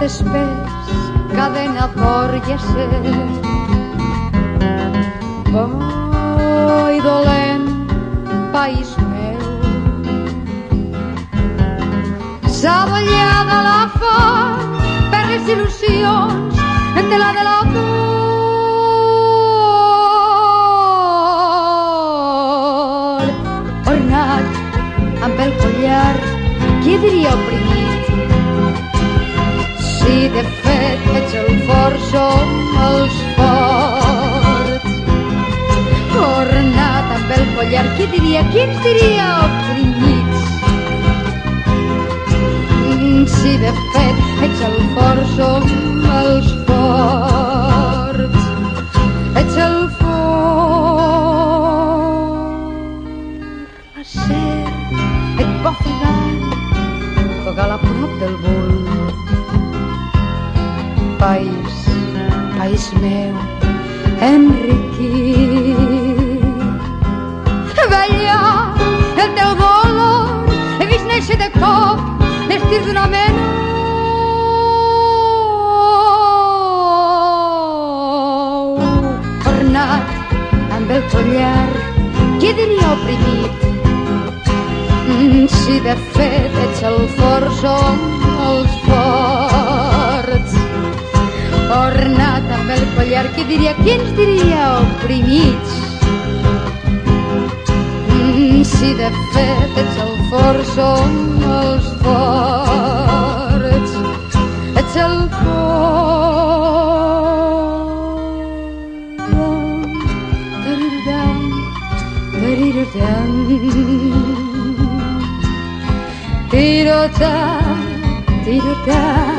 d'espès cadena d'or i acer. Boi dolent, país meu, s'aballada la font per les il·lusions de la cor. Ornat amb el collar, qui diria oprimit? De fet ets el fort, som els forts. Ornat amb el collar, qui diria, qui ens diria oprimits? Si de fet ets el fort, som els forts. Ets el fort. La ser et va ofegant, ofegar a prop del bull. País, país meu, enriquit. Veia el teu dolor, he vist néixer de cop l'estir d'una menor. Ornat amb el collar, qui diria oprimit? Mm, Si de fet ets el som els collar, qui diria, qui ens diria oprimits? Mm, Si de fet ets el fort, som els forts. Ets el fort. Tariridam, tariridam. Tirota, tirota, tirota, tirota.